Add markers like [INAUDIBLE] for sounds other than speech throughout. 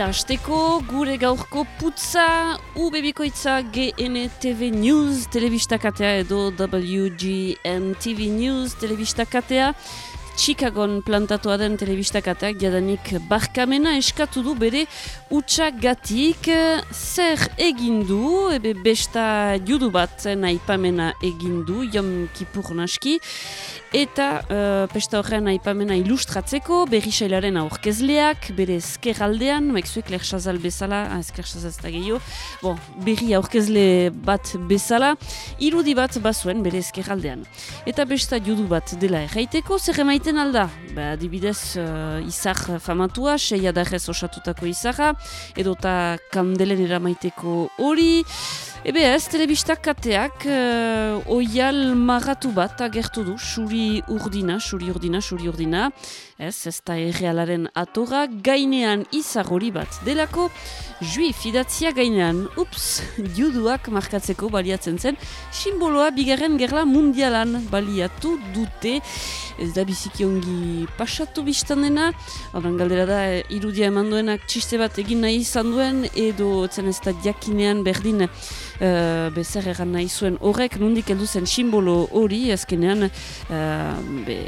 Eta hasteko gure gaurko putza UBBikoitza GNTV News telebistakatea edo WGN TV News telebistakatea Chicagon plantatua den telebistakateak jadanik barkamena eskatu du bere utxagatik zer egindu, ebe besta judu bat naipamena egindu, jom kipur naski, eta uh, pesta horrean aipamena ilustratzeko, berri sailaren aurkezleak, bere eskeraldean, maikzuek lehersazal bezala, ah, eskersazal ez da gehiago, bon, berri aurkezle bat bezala, irudi bat bazuen bere eskeraldean. Eta besta judu bat dela erraiteko, zer emaiten alda? Ba, dibidez, uh, izar famatua, sei adarrez osatutako izarra, edota kandelen eramaiteko hori, Ebe ez, telebistak kateak uh, oial maratu bat agertu du, suri urdina, suri urdina, suri urdina. Ez, ez da errealaren atora, gainean izar hori bat. Delako, juif idatzia gainean, ups, juduak markatzeko baliatzen zen, simboloa bigarren gerla mundialan. Baliatu dute, ez da biziki ongi pasatu biztan oran galdera da, irudia eman duenak txiste bat egin nahi izan duen, edo zen ez da diakinean berdin, uh, bezer egan nahi zuen horrek nondik heldu zen simbolo hori azkenean uh, be,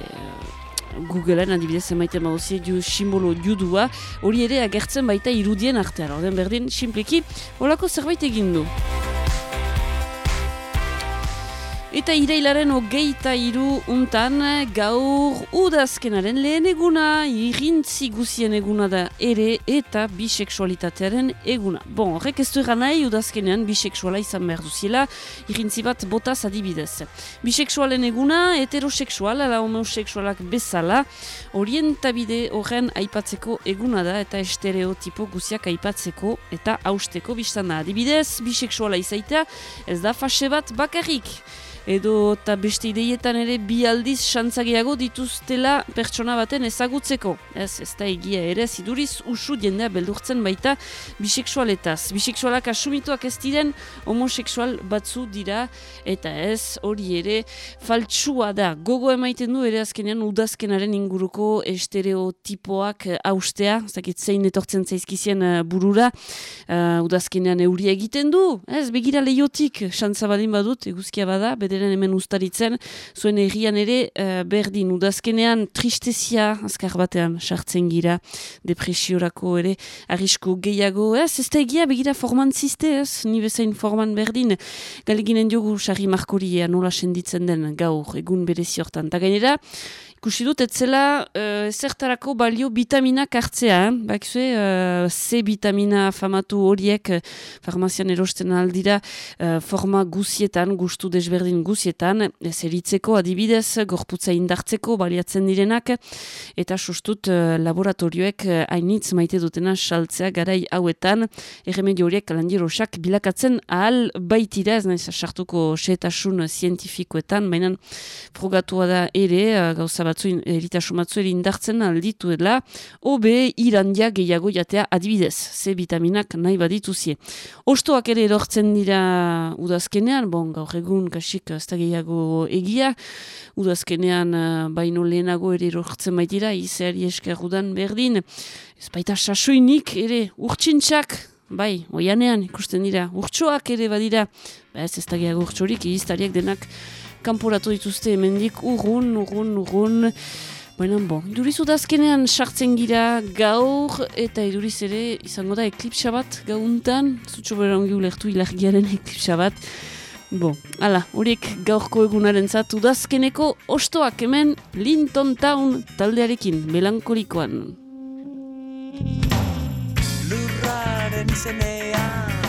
Googleen adibidez emaiten mauzien du simbolo judua hori ere agertzen baita irudien artean, orden berdin, simpleki, holako zerbait egin du. Eta irailaren hogeita iru untan gaur udazkenaren lehen eguna, irintzi guzien eguna da ere eta biseksualitatearen eguna. Bon, horrek ez du egan nahi udazkenean biseksuala izan behar duziela, irintzi bat botaz adibidez. Biseksualen eguna, heteroseksual, ala homoseksualak bezala, orientabide horren aipatzeko eguna da eta estereotipo guziak aipatzeko eta hausteko biztana. Adibidez, biseksuala izaitea ez da fase bat bakarrik edo eta beste ideietan ere bi aldiz xantzageago dituztela pertsona baten ezagutzeko. Ez, ez da egia ere, ziduriz usu jendea beldurtzen baita biseksualetaz. Biseksualak asumituak ez diren homoseksual batzu dira eta ez hori ere faltsua da. Gogo emaiten du ere azkenean udazkenaren inguruko estereotipoak haustea, zakit zein etortzen zaizkizien uh, burura, uh, udazkenean euria egiten du, ez begira lehiotik xantzabadin badut, eguzkia bada, bederen hemen ustaritzen, zuen errian ere uh, berdin. Udazkenean tristezia azkar batean sartzen gira depresiorako ere arrisko gehiago. Ez, ez da egia begira forman ez, ni bezain forman berdin. Galeginen diogu sarri markori nola senditzen den gaur egun berezi hortan, eta gainera ikusi dut, etzela uh, zertarako balio vitaminak hartzea, eh? bakizue, uh, C vitamina famatu horiek uh, farmazian erosten aldira uh, forma guzietan, gustu desberdin guzietan, ez adibidez, gorputza indartzeko baliatzen direnak, eta sustut uh, laboratorioek hainitz maite dutena saltzea garai hauetan, erremedio horiek kalandierosak bilakatzen ahal baitira, ez nahiz sartuko setasun zientifikoetan, baina frogatua da ere, uh, gauza batzu, eritasun batzu indartzen aldituela, obe irandia gehiago jatea adibidez, ze vitaminak nahi badituzie. Ostoak ere erortzen dira udazkenean, bon, gaur egun kasik ez da gehiago egia, udazkenean uh, baino lehenago ere erortzen baitira, izeari eskerrudan berdin, ez baita sasoinik ere urtsintxak, bai, oianean ikusten dira, urtsoak ere badira, ba ez ez da gehiago urtsorik, iztariak denak, kanporatu dituzte hemendik urrun, urrun, urrun. Baina, bo, iduriz udazkenean sartzen gira gaur, eta iduriz ere izango da eklipsa bat gauntan, zutxo bera ongi ulertu ilargiaren eklipsa bat. Bo, ala, horiek gaurko egunaren zatu udazkeneko ostoak hemen Linton Town taldearekin, melankolikoan. Lurraren izenean,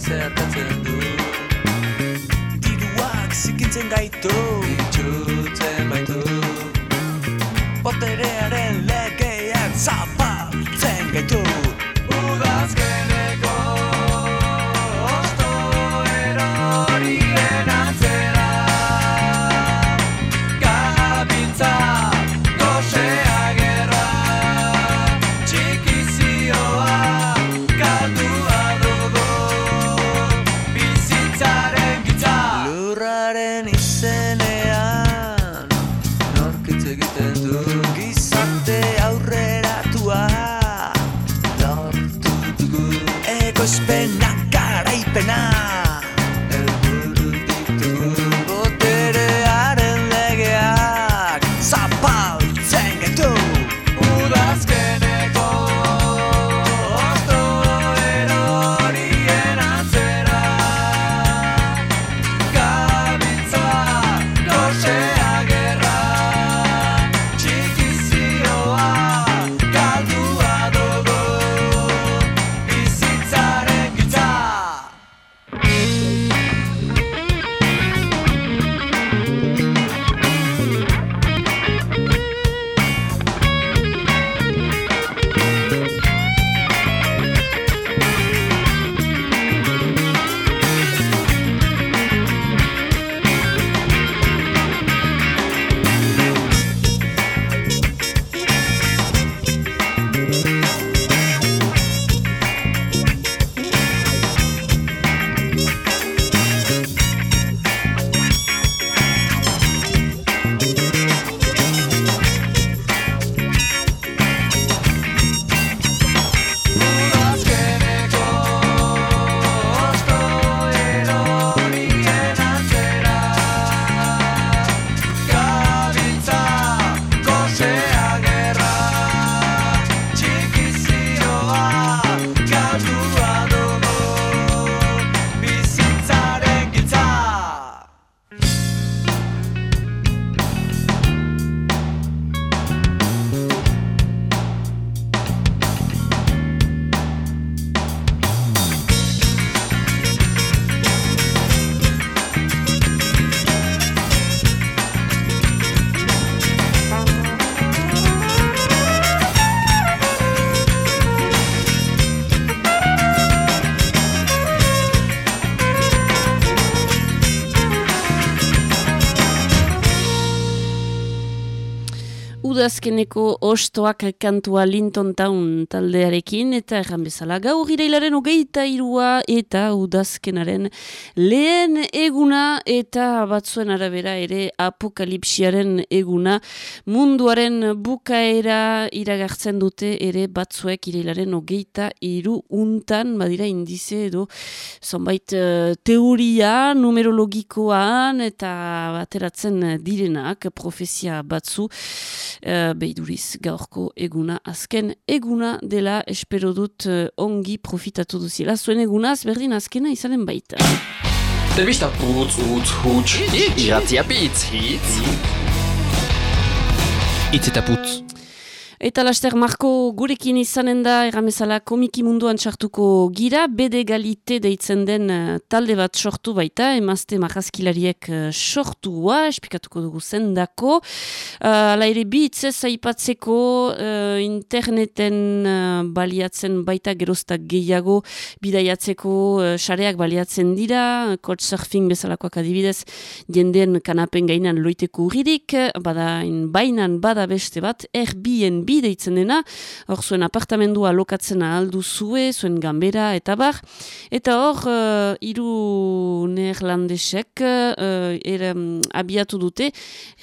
zertatzen du. Diruak zikintzen gaitu Itxutzen baitu. Boterearen legeak zapaltzen this Udazkeneko ostoak kantua Linton Town taldearekin eta erran bezala gaur irailaren hogeita irua eta udazkenaren lehen eguna eta batzuen arabera ere apokalipsiaren eguna. Munduaren bukaera iragartzen dute ere batzuek irailaren hogeita iru untan badira indize edo zonbait eh, teoria numerologikoan eta bateratzen direnak profezia batzu uh, beiduriz gaurko eguna azken eguna dela espero dut eh, ongi profitatu duziela zuen egunaz berdin azkena izanen baita. Telebista putz, utz, huts, iratzia pitz, hitz. Itz eta putz. Eta laster Marko gurekin izanen da erramezala komiki munduan txartuko gira, bede galite deitzen den eh, talde bat sortu baita, emazte marrazkilariek uh, sortua, espikatuko dugu zendako. Uh, ala ere bi hitzez aipatzeko uh, interneten uh, baliatzen baita geroztak gehiago bidaiatzeko uh, sareak baliatzen dira, couchsurfing bezalakoak adibidez, jendeen kanapen gainan loiteko urririk, bada in bainan bada beste bat, Airbnb deitzen dena, hor zuen apartamendua lokatzen aldu zue, zuen gambera eta bar, eta hor uh, iru neerlandesek uh, er, um, abiatu dute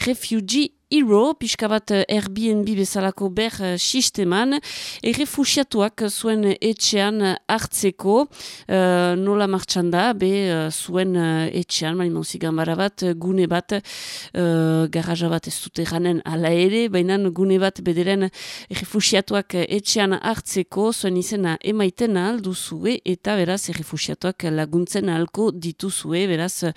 refugee Hero, pixka bat eh, Airbnb bezalako ber eh, sisteman, errefusiatuak zuen etxean hartzeko, uh, nola martxan da, be uh, zuen uh, etxean, mani mauzi gambara bat, gune bat, uh, garaja bat ez dute ganen ala ere, baina gune bat bederen errefusiatuak etxean hartzeko, zuen izena emaiten alduzue, eta beraz errefusiatuak laguntzen ahalko dituzue, beraz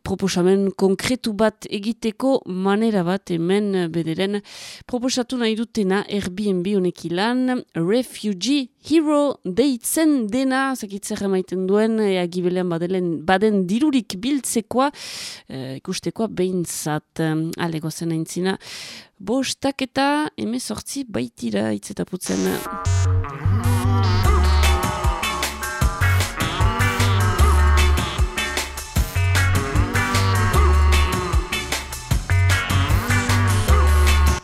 proposamen konkretu bat egiteko manera bat hemen bederen proposatu nahi dutena Airbnb honekilan Refugee Hero deitzen dena, zakitzer emaiten duen, ea gibelean badelen, baden dirurik biltzekoa, e, ikustekoa behintzat, ale gozen aintzina, bostak eta emezortzi baitira itzetaputzen.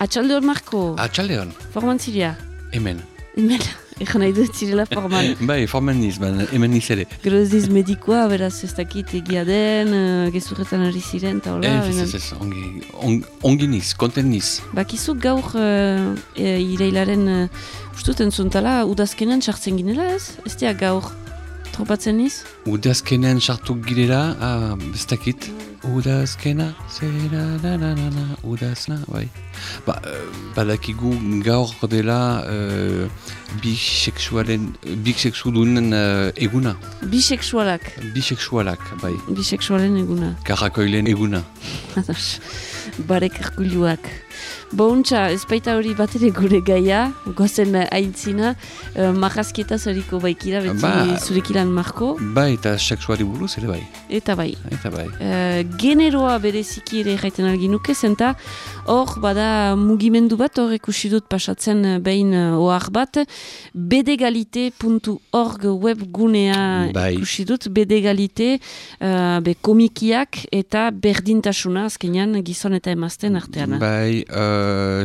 Atxalde hor, Marko, Atxaldeon, forman ziria. hemen. Hemen, egan nahi dut zirela forman. [LAUGHS] Bai, formen niz, ban, hemen niz ere. Gero ez diz medikoa, beraz ez dakit egia den, uh, gezurretan ari ziren, eta hola. Ez, ez, ez, ongi, on, ongi niz, konten niz. Bakizu gaur uh, e, irailaren, uh, ustut entzuntala, udazkenan sartzen ginela ez? Ez dia gaur. Tropatzen niz? Udazkenean sartu girela, ah, ez dakit. Udazkena, zera, na, na, na, na, udazna, bai. Ba, eh, badakigu gaur dela uh, bisexualen, bisexudunen uh, eguna. Bisexualak, Bisexualak, bai. bisexualen eguna. Karakoilen eguna. Barek arkuluak. Bontxa, ez baita hori bat ere gure gaia, gozen aintzina, uh, marrazkieta zariko baikira, beti Ba. zurekilan marko, Bai, eta sexuari buruz ere bai. eta bai. Eta bai. Uh, generoa bereziki ere jaiten alginuke, zenta hor bada mugimendu bat, hor ikusi dut pasatzen eh, behin uh, ohar bat, bedegalite.org webgunea Bai. ikusi dut, bedegalite uh, be komikiak eta berdintasuna azkenean gizon eta emazten artean. Bai, uh,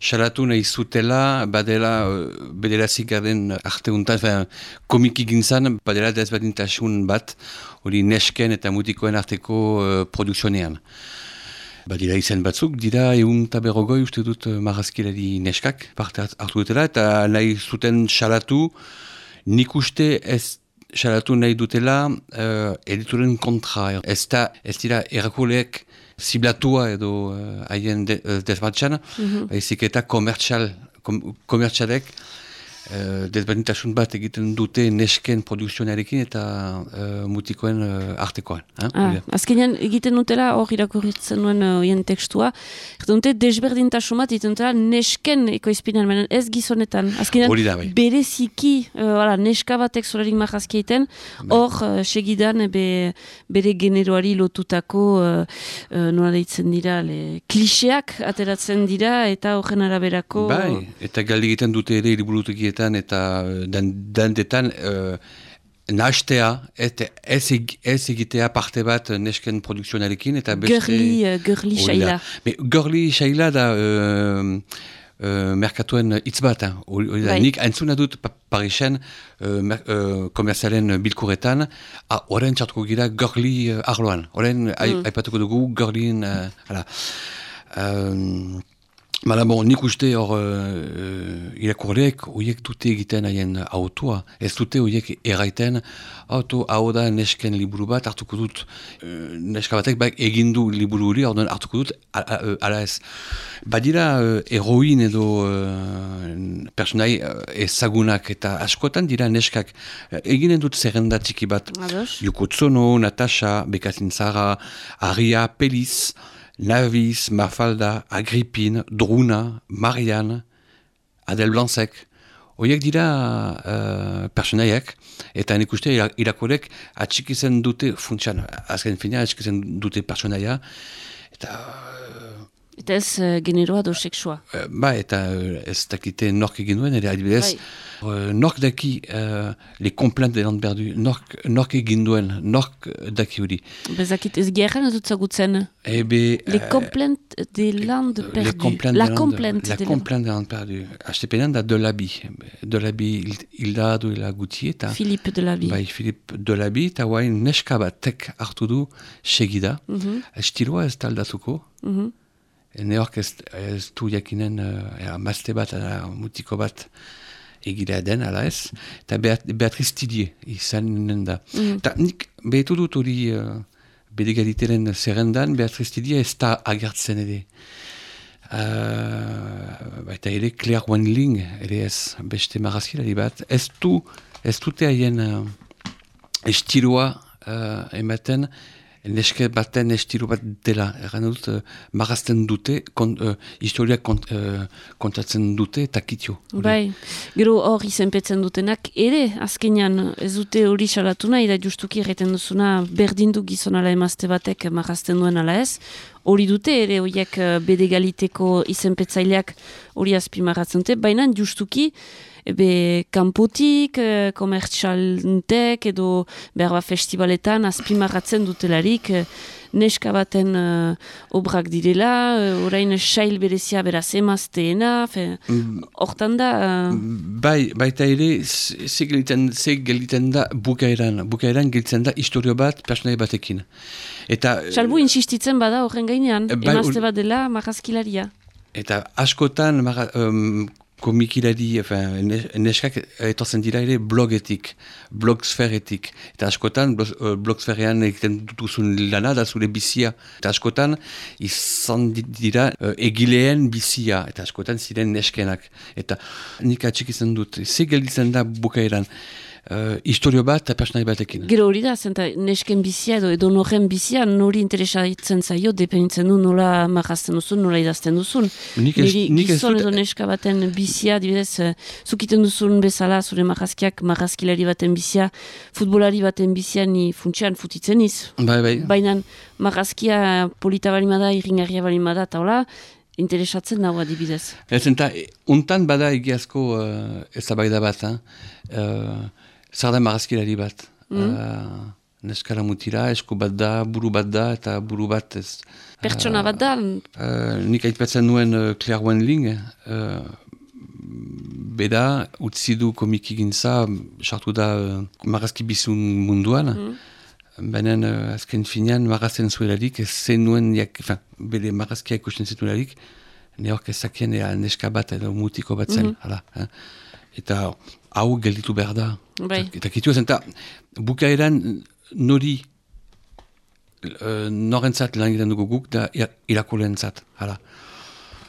xalatu nahi zutela, badela, uh, bederazik garen arte untan, fin, komiki gintzan, badela desberdintasun bat, hori nesken eta mutikoen arteko uh, produksionean. Badira izen batzuk, dira egun eta berrogoi uste dut marrazkilari neskak parte hart- hartu dutela, eta nahi zuten xalatu, nik uste ez xalatu nahi dutela uh, edituren kontra. Ez, da, ez dira erakuleek ziblatua edo eh, haien de, uh, desbatxan, baizik eta komertxal, kom, komertxalek uh, desberdintasun bat egiten dute nesken produkzionarekin eta uh, mutikoen uh, artekoan. Eh? Ah, azkenean egiten dutela hor irakurritzen nuen uh, oien tekstua. Egiten dute desberdintasun bat egiten dutela nesken ekoizpinan, baina ez gizonetan. Azkenean da, bai. bereziki uh, wala, neska batek zolarik marrazki egiten, hor uh, segidan be, bere generoari lotutako uh, uh, nola deitzen dira, le, kliseak ateratzen dira eta horren araberako... Bai, eta galdi egiten dute ere liburutekietan eta eh, dan, dandetan uh, nahastea eta ez, ez egitea parte bat nesken produkzionarekin eta beste... Gerli, uh, gerli. Me, Gerli saila da uh, uh, merkatuen hitz bat. eh. Hori da, Bai. nik entzuna dut pa Parisen uh, mer, uh, komerzialen bilkuretan, ah, horren txartuko gira Gerli uh, arloan. Horren mm. aipatuko dugu Gerlin... Uh, hala. Um, Bala, bon, nik uste hor uh, irakurleek horiek dute egiten haien autoa. Ez dute horiek erraiten auto hau da nesken liburu bat hartuko dut. Uh, neska batek bak egin du liburu hori, orduan hartuko dut a- ala ez. Badira uh, heroin edo uh, personai uh, ezagunak eta askotan dira neskak uh, eginen dut zerrenda txiki bat. Ados. Yoko Tsono, Natasha, Bekatin Zara, Aria, Pelis, Navis, Mafalda, Agrippin, Druna, Marianne, Adel Blancek. Horiek dira uh, personaiak, eta nik uste ira- irakurek atxikizen dute funtsian, azken fina atxikizen dute personaia, eta Eta ez uh, generoa do seksua. uh, ba, eta uh, ez dakite nork egin duen, ere adibidez, uh, nork daki uh, le komplent de land berdu, nork, nork egin duen, nork daki hori. Bezakit ez gerran ez dut zagutzen. Ebe, Les complaintes des landes Les perdues. complaintes La Landes- complainte La. Astepenean da Delabi. Delabi hilda eta de la Vie. bai Filip Delabi eta guain neska batek hartu du segida. Mhm, Estiloa ez taldatuko. Mhm. Neork ez, ez du jakinen uh, mazte bat, ala, mutiko bat egira den, ala ez. Eta Beat, Beatriz Tidier izanen da. Mhm. Eta nik behetu dut hori uh, bedegaliteren zerrendan, Beatriz Tidier ez da agertzen ere. Uh, baita ere Claire Wenling, ere ez beste marrazkilari bat. Ez du, ez dute haien uh, estiloa uh, ematen, neske baten estilo bat dela. Erran dut, uh, marrazten dute, kon, uh, historiak kont, uh, kontatzen dute eta kitio. Bai, gero hor izenpetzen dutenak ere, azkenean ez dute hori salatu nahi, da justuki erreten duzuna berdindu gizonala emazte batek marrazten duen ala ez, hori dute ere horiek eh, bedegaliteko izenpetzaileak hori azpimarratzen dute, baina justuki ebe kanpotik, eh, komertxalentek edo behar bat festivaletan azpimarratzen dutelarik eh, neska baten eh, obrak direla, eh, orain sail berezia beraz emazteena, fe, hortan da... eh, Bai, baita ere, ze ze geliten, ze geliten da bukaeran. Bukaeran geliten da historio bat, personai batekin. Eta, Salbu insistitzen bada horren gainean, bai, emazte bat dela marrazkilaria. eta askotan, mara, um, komikilari, ne- neskak etortzen dira ere blogetik, blogsferetik. Eta askotan, eh, blogsferean egiten dutuzun lana da zure bizia. Eta askotan, izan di- dira eh, egileen bizia. Eta askotan ziren neskenak. Eta nik atxik izan dut, ze gelditzen da bukaeran, uh, historio bat eta personai batekin. Gero hori da, zenta nesken bizia edo edo noren bizia nori interesatzen zaio, dependitzen du nola marrazten duzun, nola idazten duzun. Nik ez- Niri nik ez gizon dut- edo neska baten bizia, dibidez, eh, zukiten duzun bezala, zure marrazkiak marrazkilari baten bizia, futbolari baten bizia ni funtsian futitzen iz. Bai, bai. Baina marrazkia polita balimada, irringarria balimada, eta hola, interesatzen dago adibidez. Ez eta, e, untan bada egiazko uh, ezabaida bat, eh? uh, zer da marazkilari bat. Uh, neskara mutira, esku bat da, buru bat da, eta buru bat ez. Pertsona bat da, Uh, nik aipatzen nuen uh, Claire Wenling, uh, beda, utzi du komiki gintza, sartu da uh, marazki bizun munduan, Baina uh, azken finean marazten zuelarik, zen nuen, jak, enfin, bere marazkia ikusten zituelarik, ne hork ezakien neska bat edo mutiko bat zen, hala. eh. Eta hau gelditu behar da. Bai. Eta, kitu ezen, eta bukaeran nori uh, norentzat lan egiten dugu guk da ira- irakurleentzat, hala.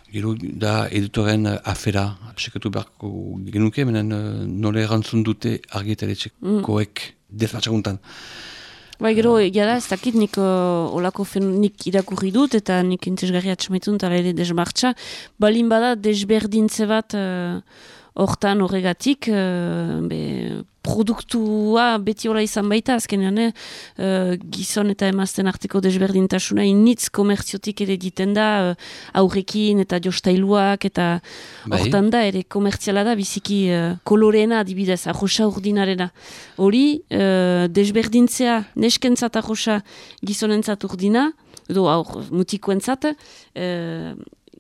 Gero da editoren uh, afera, sekretu beharko genuke, menen uh, nola erantzun dute argitaletxekoek desatxaguntan. Bai, gero, egia da, ez dakit nik uh, olako fen, nik irakurri dut eta nik intesgarri atxamaitun eta ere desmartxa. Balin bada, desberdintze bat uh, hortan horregatik, uh, be, produktua beti hola izan baita, azkenean, eh, uh, gizon eta emazten arteko desberdintasuna initz komertziotik ere diten da, uh, aurrekin eta jostailuak eta Bai. hortan da ere komertziala da biziki uh, koloreena adibidez, arroxa urdinarena. Hori, uh, desberdintzea neskentzat arroxa gizonentzat urdina, edo aur mutikoentzat, uh,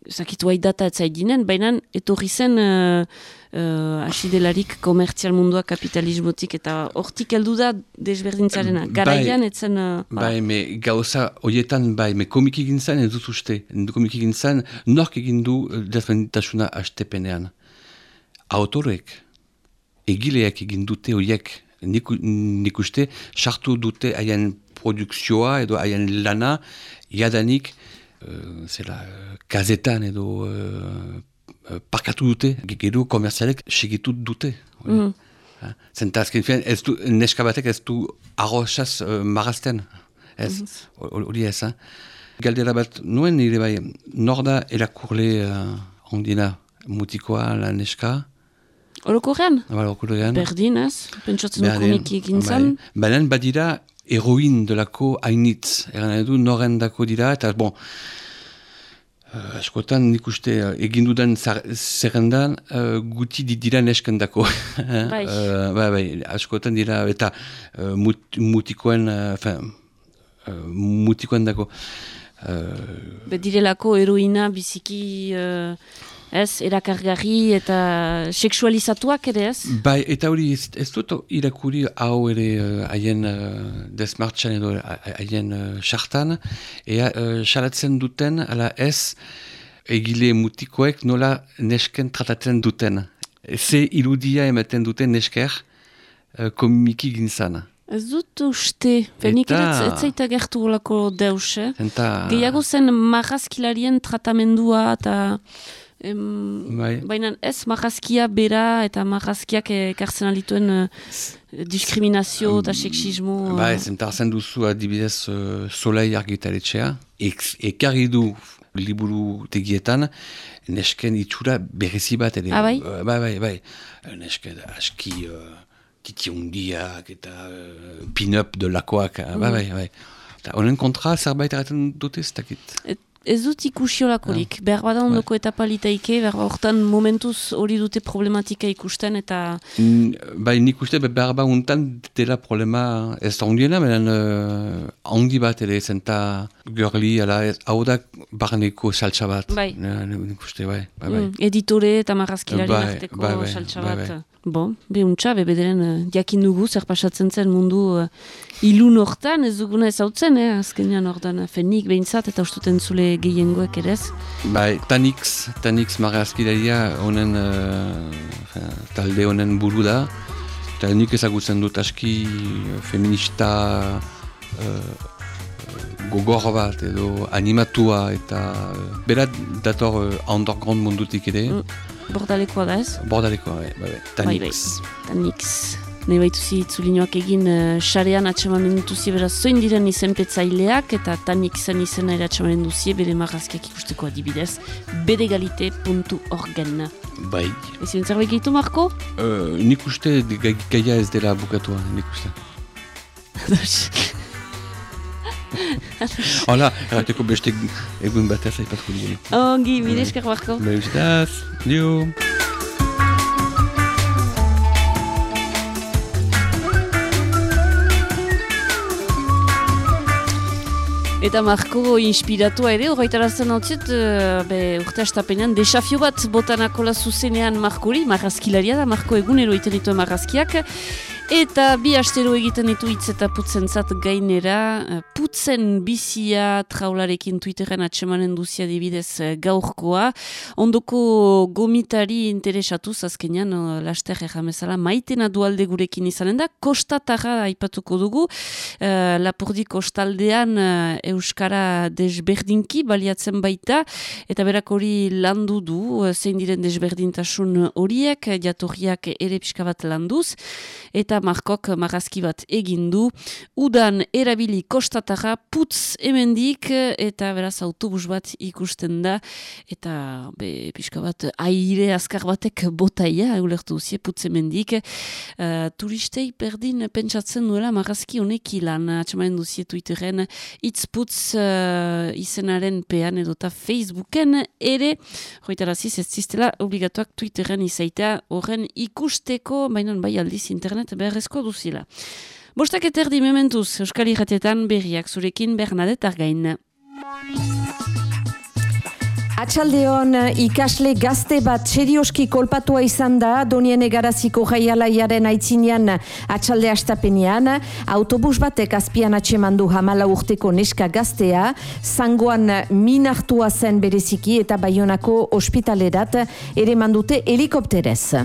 zakitu data etzait dinen, baina etorri zen uh, uh, asidelarik komertzial mundua kapitalismotik eta hortik heldu da desberdintzarena. Bai. Garaian etzen... Uh, Bai, me gauza horietan, bai, me komiki gintzen ez dut uste. Komiki gintzen, nork egin du eh, desberdintasuna astepenean. Autorek, egileak egin dute horiek, nik, nik uste, sartu dute haien produkzioa edo haien lana, jadanik, uh, zera, eh, kazetan edo uh, parkatu dute, gero komerzialek segitu dute. Mm. Zenta azken fian, ez du, neska batek ez du arrosaz uh, marazten. Ez, hori hori ez, ha? Galdera bat, nuen nire bai, nor da elakurle uh, ondina mutikoa la neska, Orokorrean? Bala, okulean. Berdin, ez? Pentsatzen du komiki egin zan. bai. Baina badira heroin delako hainitz. Egan nahi du, noren dako dira, eta bon, uh, askotan nik uste uh, egin dudan zar- zerrendan uh, guti di- dira neskendako. [LAUGHS] Bai. uh, bai, bai, askotan dira, eta uh, mut, mutikoen, uh, enfin, uh, mutikoen dako. Uh, Bedirelako heroina biziki uh, ez, erakargarri eta seksualizatuak ere ez? Bai, eta hori ez, ez dut irakuri hau ere eh, haien uh, desmartxan edo ha- haien uh, sartan, ea uh, salatzen duten, ala ez, egile mutikoek nola nesken tratatzen duten. Ze irudia ematen duten nesker uh, komiki gintzan. Ez dut uste, fenik Eta- ere ez zaita gertu olako deus, eh? Eta, Gehiago zen marrazkilarien tratamendua eta... Em, Bai. Baina ez marrazkia bera eta marrazkiak ekartzen alituen uh, diskriminazio eta uh, Ba, ez entartzen duzu adibidez uh, solei argitaletxea, ek, ekarri du liburu tegietan, nesken itxura berezi bat ere. Ah, bai? Uh, bai, bai, bai. Nesken aski uh, titi hundiak eta uh, pin-up delakoak, mm. bai, bai, bai. Eta honen kontra zerbait erraten dute ez dakit. Et, ez dut ikusi olakorik. Ah. Behar bada ondoko etapa litaike, behar hortan momentuz hori dute problematika ikusten eta... Bai, nik uste be- behar ba untan dela problema ez da hundiena, benen uh, handi bat ere zenta görli, ala, hau da barneko saltsa bat. Bai. Ne- Nik uste, bai, bai, bai. Mm, editore eta marrazkilari Bai, arteko bai, bai, saltsa bai, bat. bai. Bon, behuntza, bebederen uh, jakin dugu, zer pasatzen zen mundu uh, ilun hortan, ez duguna ez hautzen, eh? azkenean hortan uh, fenik behintzat, eta ustuten zule gehiengoek ere ez. Bai, Tanix, Tanix marazkilaria honen, uh, talde honen buru da. Eta nik ezagutzen dut aski eh, feminista uh, gogor bat edo animatua eta berat dator uh, underground mundutik ere. Mm. Bordalekoa da ez? Bordaleko, bai, bai, bai. Bai, bai. Tanix. Tanix. Nahi baituzi itzulinoak egin uh, xarean atxemanen dituzie beraz zoin diren izenpetzaileak eta Tanixen izena ere atxemanen duzie bere marrazkiak ikusteko adibidez bedegalite.orgen. Bai. Ezin zerbait gehitu, Marko? Uh, nik uste gai- gaia ez dela bukatua, nik uste. [LAUGHS] Hala, errateko beste egun batez aipatuko dugu. Ongi, mire esker, Marko. Bai, usitaz, dio. Eta Marko inspiratua ere, horretarazten hau zit, uh, be, urte astapenean, desafio bat botanakola zuzenean Markori, marrazkilaria da, Marko egunero iten dituen marrazkiak, Eta bi astero egiten ditu hitz eta putzen zat gainera, eh, putzen bizia traularekin Twitteren atsemanen duzia dibidez eh, gaurkoa. Ondoko gomitari interesatuz azkenean, eh, laster erramezala, maitena dualde gurekin izanen da, kostatara aipatuko dugu, uh, lapurdi kostaldean Euskara desberdinki baliatzen baita, eta berak hori landu du, zein diren desberdintasun horiek, jatorriak ere pixka bat landuz, eta markok marrazki bat egin du, udan erabili kostatara putz hemendik eta beraz autobus bat ikusten da, eta be, pixka bat aire azkar batek botaia, ulertu duzie, putz hemendik, uh, turistei berdin pentsatzen duela marrazki honek ilan, atxamanen duzie Twitteren, itzputz uh, izenaren pean edota Facebooken ere, joitaraziz ez ziztela obligatuak Twitteren izaitea horren ikusteko, baina bai aldiz internet beharrezko duzila. Bostak eterdi mementuz, Euskal Irratietan berriak zurekin Bernadette Argain. Atxaldeon ikasle gazte bat serioski kolpatua izan da donien egaraziko jaialaiaren aitzinean atxalde astapenean. Autobus batek azpian atxemandu hamala urteko neska gaztea. Zangoan min hartua zen bereziki eta baionako ospitalerat ere mandute helikopterez.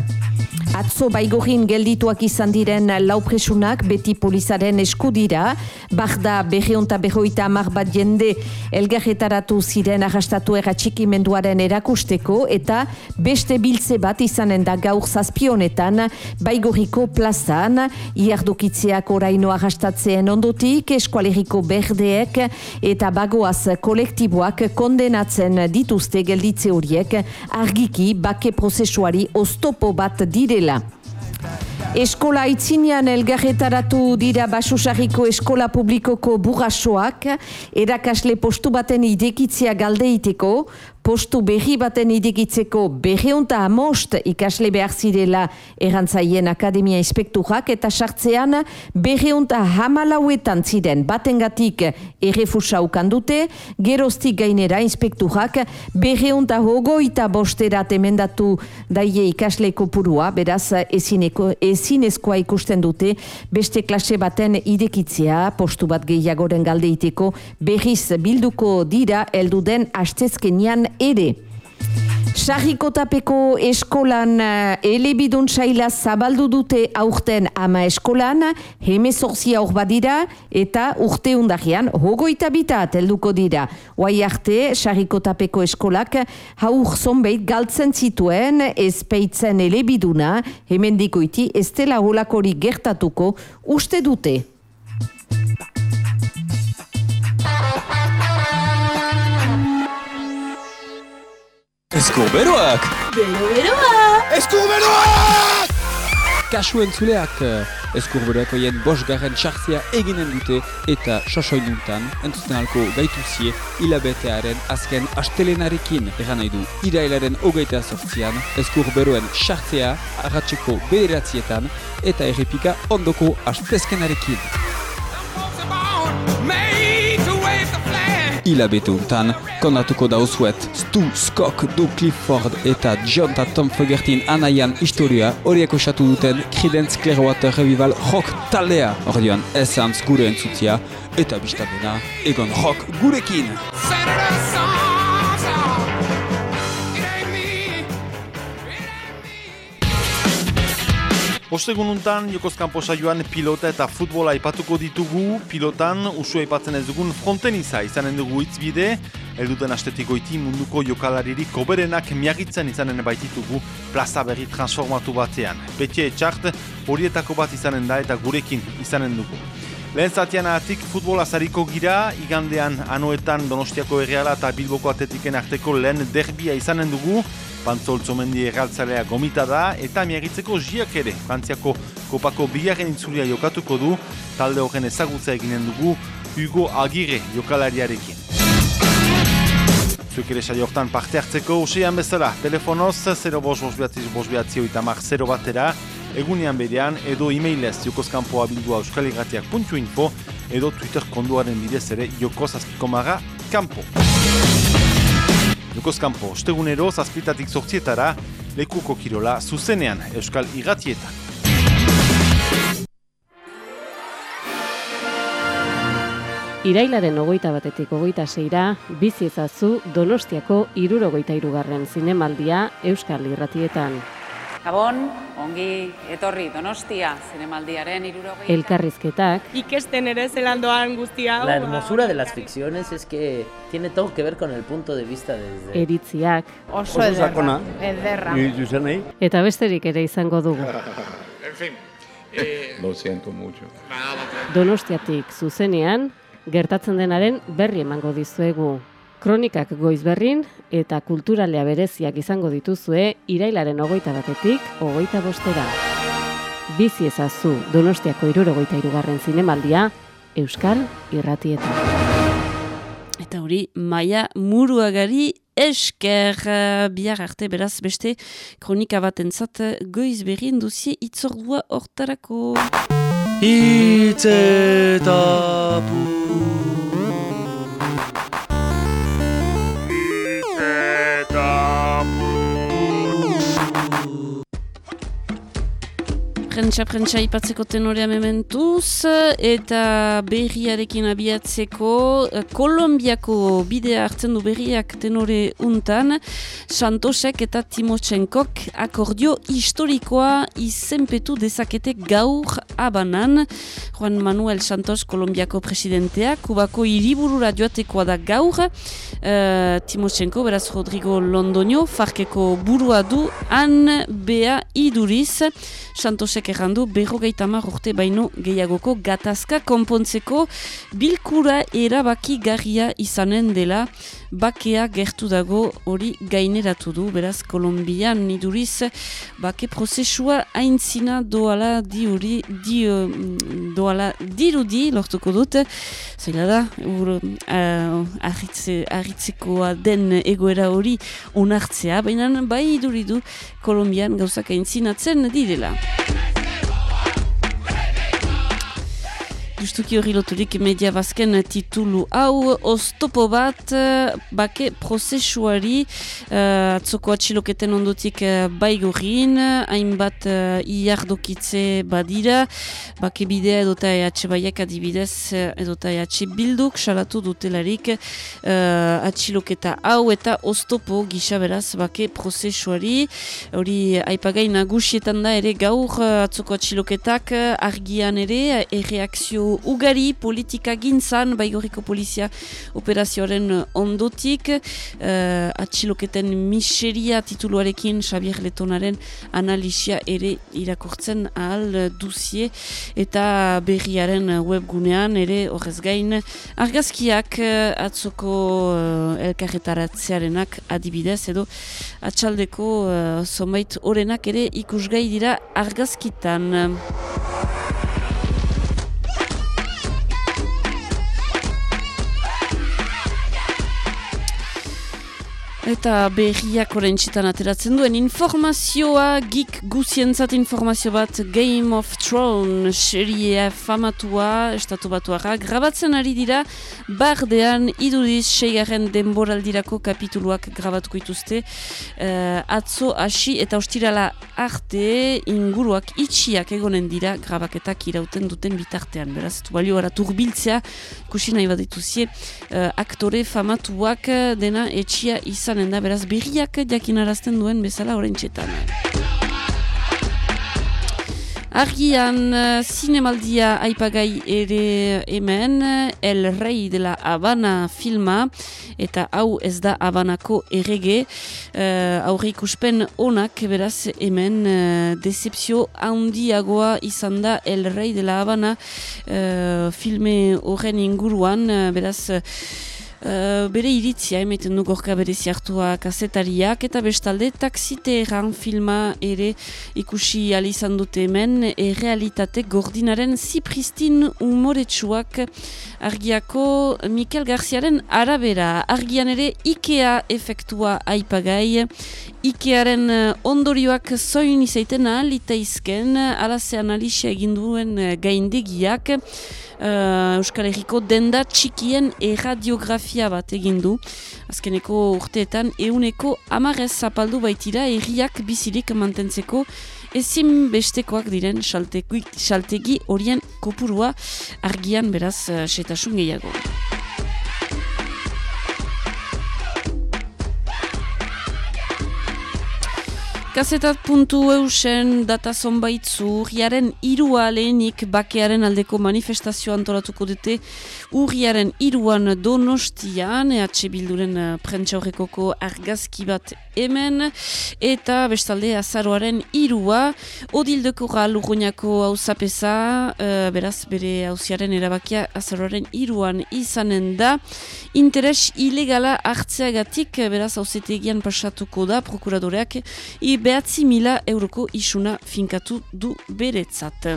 Atzo baigorin geldituak izan diren laupresunak beti polizaren eskudira, barda berreonta berroita amar bat jende elgarretaratu ziren arrastatu erratxikimenduaren erakusteko eta beste biltze bat izanen da gaur zazpionetan baigoriko plazan, iardokitzeak oraino arrastatzeen ondotik, eskualeriko berdeek eta bagoaz kolektiboak kondenatzen dituzte gelditze horiek argiki bake prozesuari oztopo bat direla. Eskola itzinean elgarretaratu dira basusarriko eskola publikoko burrasoak, erakasle postu baten idekitzea galdeiteko, postu berri baten idekitzeko berreunta amost ikasle behar zirela. Errantzaien akademia inspekturak eta sartzean berreunta hamalauetan ziren. Batengatik errefusa ukandute, geroztik gainera inspekturak berreunta hogoita bosterat emendatu daie ikasle kopurua, beraz ezineko, ezinezkoa ikusten dute beste klase baten idekitzea postu bat gehiagoren galdeiteko berriz bilduko dira elduden astezkenian ere. Sarrikotapeko eskolan uh, elebidun saila zabaldu dute aurten ama eskolan, hemezortzia hor badira eta urte undarian hogoita bitat helduko dira. Hoai arte, Sarrikotapeko eskolak haur zonbeit galtzen zituen ezpeitzen elebiduna, hemen dikoiti ez dela holakori gertatuko uste dute. Eskurberoak! Eskuberoak! Kasu entzuleak, eh, eskurberoak oien bosgarren txartzia eginen dute eta sosoinuntan entzuten alko gaituzie hilabetearen azken astelenarekin eran nahi du irailaren hogeita sortzian eskurberoen txartzea arratseko bederatzietan eta errepika ondoko astezkenarekin. Hilabete untan, kondatuko dauzuet Stu, Skok, Du Clifford eta John ta Tom Fogertin anaian historia horiek osatu duten Creedence Clearwater Revival rock taldea. Orduan esantz gure entzutia eta bistabena egon rock gurekin. Ostegun untan, Jokoz Kampo saioan pilota eta futbola aipatuko ditugu. Pilotan, usu aipatzen ez dugun fronteniza izanen dugu itzbide. Elduten astetiko iti munduko jokalaririk koberenak miagitzen izanen baititugu plaza berri transformatu batean. Petie etxart horietako bat izanen da eta gurekin izanen dugu. Lehen zatian ahatik futbola zariko gira, igandean anoetan Donostiako erreala eta Bilboko atletiken arteko lehen derbia izanen dugu, Pantzoltzomendi erraltzalea gomita da, eta miagitzeko jiak ere, Frantziako kopako bigarren itzulia jokatuko du, talde horren ezagutza eginen dugu, Hugo Agire jokalariarekin. Zuek ere saio hortan parte hartzeko usean bezala, telefonoz 0 bos bos behatziz bos behatzio eta mar 0 batera, egunean berean edo e-mailez jokoskampoa bildua euskaligatiak.info edo Twitter konduaren bidez ere jokoz azpiko maga kampo. Jokoz kampo, ostegunero zazpitatik sortzietara, lekuko kirola zuzenean euskal igatietan. Irailaren ogoita batetik ogoita seira, bizi ezazu Donostiako irurogoita irugarren zinemaldia Euskal Irratietan. Gabon, ongi etorri Donostia zinemaldiaren irurogei. Elkarrizketak, ikesten ere zelandoan guztia. La hermosura de las ficciones es que tiene todo que ver con el punto de vista desde... eritziak oso ederra. Ederra. eta besterik ere izango dugu. [LAUGHS] Lo siento mucho. Donostiatik zuzenean, gertatzen denaren berri emango dizuegu. Kronikak goizberrin eta kulturalea bereziak izango dituzue irailaren ogoita batetik ogoita bostera. Bizi ezazu Donostiako irurogoita irugarren zinemaldia Euskal Irratietan. Eta hori, maia muruagari esker bihar arte beraz beste kronika batentzat eh, goiz berrien duzie itzordua hortarako. Prentsa, prentsa ipatzeko tenorea mementuz eta berriarekin abiatzeko eh, Kolombiako bidea hartzen du berriak tenore untan Santosek eta Timotxenkok akordio historikoa izenpetu dezakete gaur abanan Juan Manuel Santos Kolombiako presidentea Kubako hiriburura joatekoa da gaur. Uh, Timotxenko, beraz Rodrigo Londoño Farkeko burua du han bea iduriz. Santosek errandu berrogeita urte baino gehiagoko gatazka konpontzeko bilkura erabaki garria izanen dela bakea gertu dago hori gaineratu du, beraz Kolombian iduriz bake prozesua aintzina doala di hori di, uh, doala dirudi lortuko dut. Zaila da ur, uh, arritze, arritzekoa den egoera hori onartzea, baina bai iduridu Kolombian gauzak aintzinatzen direla. Justuki hori loturik media bazken titulu hau oztopo bat eh, bake prozesuari uh, atzoko atxiloketen ondotik uh, baigorin, hainbat uh, iardokitze badira, bake bidea edota EH baiak adibidez edota EH bilduk salatu dutelarik uh, atxiloketa hau eta oztopo gisa beraz bake prozesuari. Hori aipagai nagusietan da ere gaur atzoko atxiloketak argian ere erreakzio ugari politika gintzan, baigoriko polizia operazioaren ondotik, uh, atxiloketen miseria tituluarekin Xavier Letonaren analisia ere irakortzen ahal duzie eta berriaren webgunean ere horrez gain argazkiak uh, atzoko uh, elkarretaratzearenak adibidez edo atxaldeko uh, zonbait orenak ere ikusgai dira argazkitan. Eta berriak orentxitan ateratzen duen informazioa, geek guzientzat informazio bat Game of Thrones serie famatua, estatu batuara, grabatzen ari dira, bardean iduriz seigarren denboraldirako kapituluak grabatuko ituzte, uh, atzo hasi eta ostirala arte inguruak itxiak egonen dira grabaketak irauten duten bitartean. Beraz, ez du balio gara turbiltzea, ikusi nahi bat dituzie, uh, aktore famatuak dena etxia izanen da, beraz berriak jakinarazten duen bezala orain txetan. Argian, uh, zinemaldia aipagai ere hemen, El Rey de la Habana filma, eta hau ez da Habanako errege, uh, aurre ikuspen onak, beraz hemen, uh, decepzio handiagoa izan da El Rey de la Habana uh, filme horren inguruan, uh, beraz, Uh, bere iritzia emeten du gorka bere ziartua kasetariak eta bestalde taksite erran filma ere ikusi alizan dute hemen. Errealitate gordinaren zipristin umoretsuak argiako Mikel Garziaren arabera. Argian ere Ikea efektua aipagai. Ikearen ondorioak zoin izaiten alita izken alaze analisia eginduen gaindegiak. Uh, Euskal Herriko denda txikien erradiografia bat egin du. Azkeneko urteetan euneko amarez zapaldu baitira erriak bizirik mantentzeko ezin bestekoak diren saltegi horien kopurua argian beraz setasun gehiago. Kazetat puntu eusen data zonbaitzu, urriaren irua lehenik bakearen aldeko manifestazio antolatuko dute. Urriaren iruan donostian, EH Bilduren uh, prentsa horrekoko argazki bat hemen, eta bestalde azaroaren irua, odildeko gal urruñako hau zapesa, uh, beraz bere hauziaren erabakia azaroaren iruan izanen da, interes ilegala hartzeagatik, beraz hauzetegian pasatuko da, prokuradoreak, i behatzi mila euroko isuna finkatu du beretzat.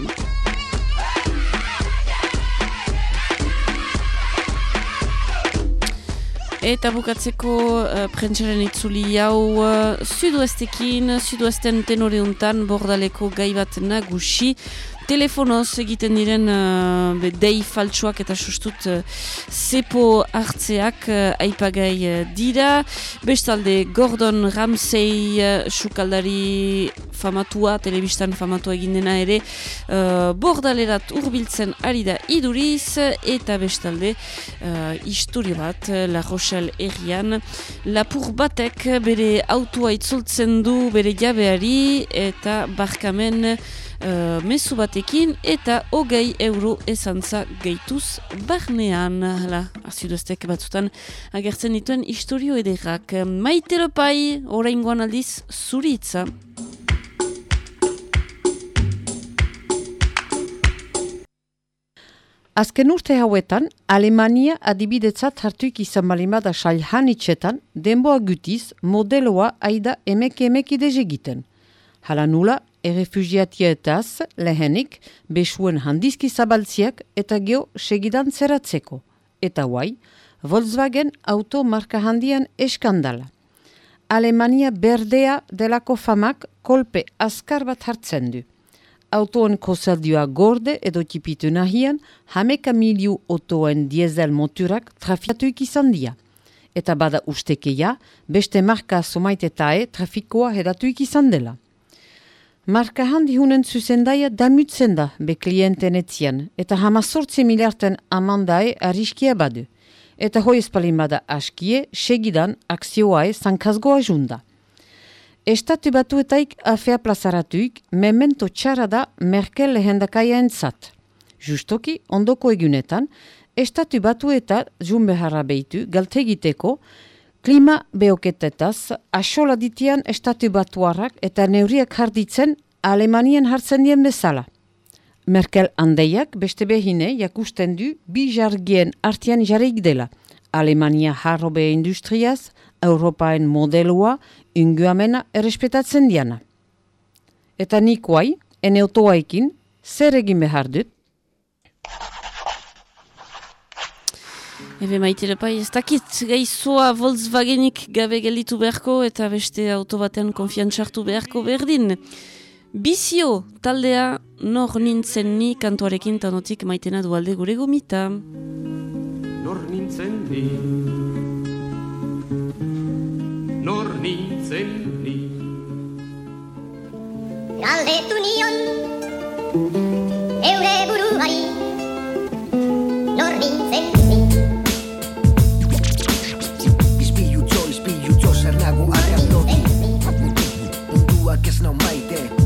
Eta bukatzeko uh, prentsaren itzuli hau uh, sudoestekin, sudoesten tenoreuntan bordaleko gai bat nagusi, telefonoz egiten diren uh, dei faltsuak eta sustut uh, zepo hartzeak uh, aipagai uh, dira. Bestalde Gordon Ramsay uh, sukaldari famatua, telebistan famatua egin dena ere uh, bordalerat urbiltzen ari da iduriz eta bestalde uh, istorio bat La Rochelle errian lapur batek bere autua itzultzen du bere jabeari eta barkamen uh, mezu batekin eta hogei euro ezantza gehituz barnean. Hala, azidoztek batzutan agertzen dituen historio ederrak. Maite lopai, orain aldiz, zuritza. Azken urte hauetan, Alemania adibidetzat hartuik izan balimada salhan itxetan, denboa gutiz modeloa aida emeki emeki dezegiten. Hala nula, errefugiatietaz lehenik besuen handizki zabaltziak eta geho segidan zeratzeko. Eta guai, Volkswagen auto marka handian eskandala. Alemania berdea delako famak kolpe askar bat hartzen du. Autoen kozaldioa gorde edo tipitu nahian, hameka miliu otoen diesel moturak trafiatuik izan dia. Eta bada ustekeia, beste marka somaitetae trafikoa hedatuik izan dela. Marka handi hunen zuzendaia damutzen da be klienten etzian, eta hama sortzi miliarten amandae ariskia badu. Eta hoi espalin bada askie, segidan akzioae zankazgoa junda. Estatu batuetaik afea plazaratuik, memento txara da Merkel lehendakaia entzat. Justoki, ondoko egunetan, estatu batueta junbeharra behitu galtegiteko, Klima beoketetaz, asola ditian estatu batuarrak eta neuriak jarditzen Alemanien hartzen dien bezala. Merkel handeiak beste behine jakusten du bi jargien artian jarrik dela. Alemania harrobe industriaz, Europaen modelua, unguamena errespetatzen diana. Eta nikoai, ene otoaikin, zer egin behar dut? Ebe maite lepai, ez dakit gaizoa Volkswagenik gabe gelditu beharko eta beste auto batean konfiantzartu beharko berdin. Bizio taldea nor nintzen ni kantuarekin tanotik maitena dualde gure gomita. Nor nintzen ni Nor nintzen ni Galdetu nion Eure buruari Nor nintzen Munduak ez nau maite Nor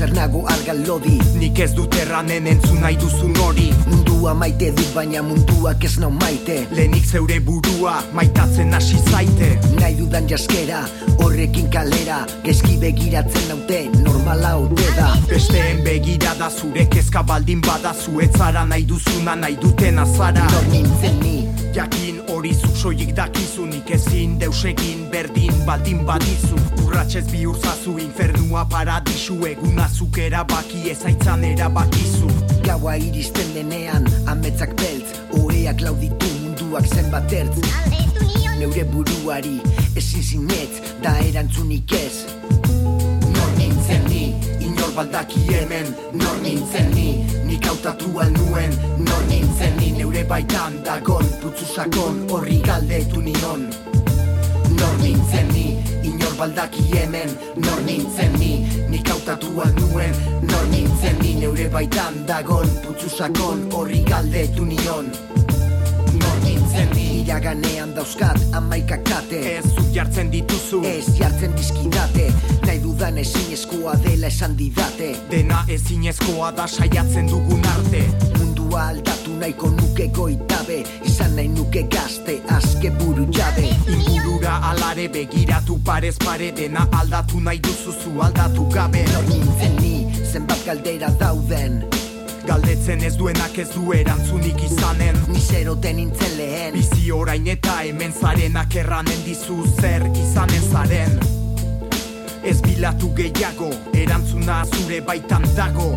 zer nago argan lodi Nik ez dut erranen entzun nahi duzun hori. Mundua maite dut baina munduak ez nau maite. Lehenik zeure burua maitatzen hasi zaite. Nahi dudan jaskera, horrekin kalera Gezki begiratzen naute, normala ote da. Besteen begira da zure kezka baldin badazu Ez zara nahi duzuna nahi duten azara. Nor nintzen ni Jakin hori zuzoik dakizu Nik ezin deus egin berdin baldin badizu. Urratxez bihurzazu infernua paradisu Eguna zuk erabaki ezaitzan erabakizu. Gaua iristen denean, ametzak beltz Oreak lauditu munduak zenbat ertz. Neure buruari, ezin zinetz, da erantzunik ez baldaki hemen Nor nintzen ni, nik hautatu nuen Nor nintzen ni, neure baitan dagon Putzu sakon, horri galdetu nion. Nor nintzen ni, inor baldaki hemen Nor nintzen ni, nik hautatu nuen Nor nintzen ni, neure baitan dagon Putzu sakon, horri galdetu nion. Nor nintzen ni, iraganean dauzkat amaika kate. Ez zuk jartzen dituzu. Ez jartzen dizkidate, nahi dudan ezin eskoa dela esan didate. Dena ezinezkoa da saiatzen dugun arte. Mundua aldatu nahiko nuke goitabe. Izan nahi nuke gazte, azke buru jabe. Ingurura alare begiratu parez pare. Dena aldatu nahi duzuzu aldatu gabe. Nor nintzen ni, zenbat galdera dauden Galdetzen ez duenak ez du erantzunik izanen. Ni zeroten nintzen lehen. Bizi orain eta hemen zarenak erranen dizu zer izanen zaren. Ez bilatu gehiago, erantzuna zure baitan dago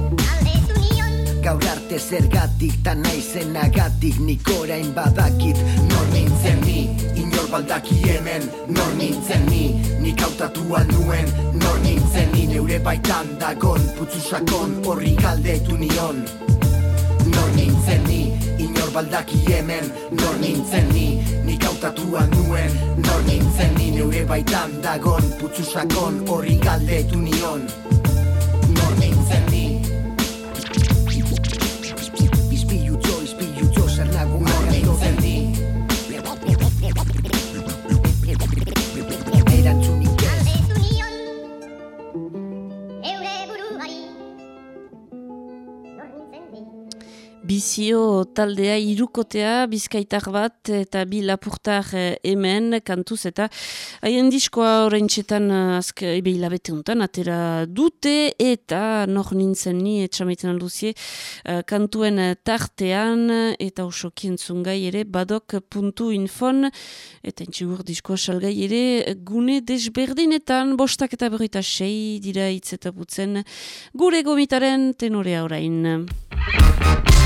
Gaur arte zergatik ta naizenagatik nik orain badakit Nor nintzen ni, inor baldaki hemen Nor nintzen ni, nik hautatua nuen Nor nintzen ni, neure baitan dagon Putzu sakon horri galdetu nion. Nor nintzen ni, inor baldaki hemen Nor nintzen ni, nik hautatua nuen Nor nintzen ni, neure baitan dagon Putzu sakon horri galdetu nion. Nor nintzen ni Bizio taldea irukotea, bizkaitar bat eta bi lapurtar eh, hemen kantuz eta haien diskoa orain txetan eh, azk ebe hilabete honetan atera dute eta nor nintzen ni etxamaiten alduzie eh, kantuen tartean eta osokien zungai ere badok.infon eta intxigur diskoa salgai ere gune desberdinetan bostak eta berroita sei dira hitz eta butzen gure gomitaren tenorea orain.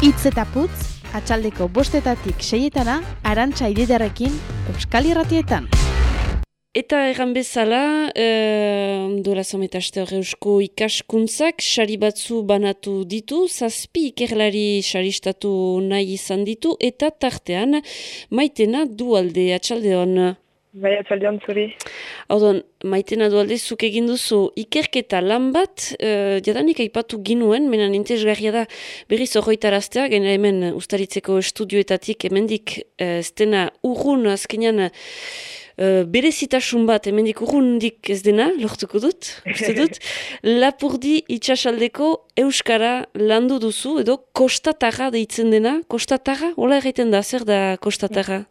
Itz eta putz, atxaldeko bostetatik seietana, arantxa ididarekin, Euskal Irratietan. Eta erran bezala, e, dola zametaste hor eusko ikaskuntzak, sari batzu banatu ditu, zazpi ikerlari saristatu nahi izan ditu, eta tartean maitena dualde atxalde hon. Bai, atxaldeon zuri. Haudon, maitena dualde zuk egin duzu ikerketa lan bat, e, jadanik aipatu ginuen, menan intezgarria da berriz horroitaraztea, gena hemen ustaritzeko estudioetatik, hemendik e, estena urrun azkenean Uh, berezitasun bat, hemendik urrundik ez dena, lortuko dut, uste dut, [LAUGHS] lapurdi itxasaldeko euskara landu duzu, edo kostatarra deitzen dena, kostatarra, hola egiten da, zer da kostatarra?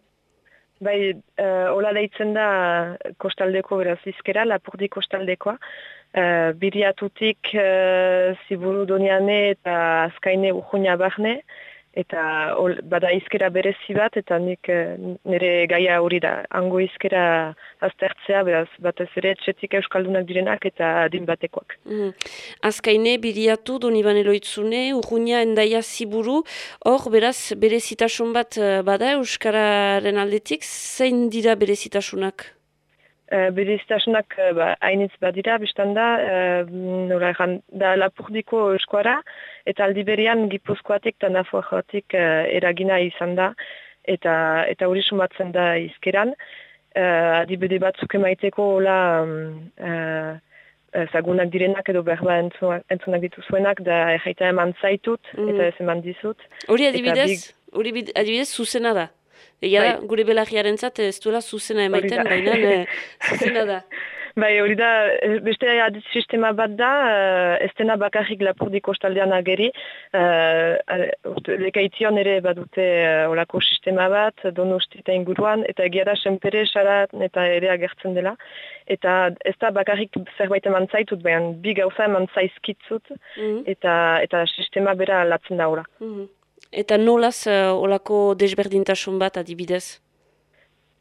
Bai, uh, hola deitzen da kostaldeko beraz izkera, lapurdi kostaldekoa. Uh, biriatutik uh, ziburu doniane eta azkaine urruina barne, eta ol, bada izkera berezi bat, eta nik eh, nire gaia hori da, hango izkera aztertzea, beraz, batez ere etxetik euskaldunak direnak eta adin batekoak. Mm. Azkaine, biriatu, Donibane Loitzune, Urruña, Endaia, Ziburu, hor, beraz, berezitasun bat eh, bada Euskararen aldetik, zein dira berezitasunak? Uh, Berezitasunak uh, ba, hainitz badira, biztan da, uh, erran, da lapurdiko eskuara, eta aldi berean gipuzkoatik eta nafuajoatik uh, eragina izan da, eta eta hori sumatzen da izkeran. Uh, adibide batzuk emaiteko hola um, zagunak direnak edo berba entzunak, dituzuenak, da erraita eman zaitut, eta ez eman dizut. Hori adibidez, big- hori bid- adibidez zuzena da. Egia da, Bai. gure belagiaren zat, ez duela zuzena emaiten, baina [LAUGHS] eh, zuzena da. [LAUGHS] Bai, hori da, eh, beste adit sistema bat da, uh, ez dena bakarrik lapurdiko kostaldean ageri, uh, lekaition ere badute uh, olako sistema bat, donosti eta inguruan, eta egia da, senpere, sarat eta ere agertzen dela, eta ez da bakarrik zerbait eman zaitut, baina bi gauza eman zaizkitzut, Mhm. eta, eta sistema bera latzen da ora. Mhm. Eta nolaz uh, olako desberdintasun bat adibidez?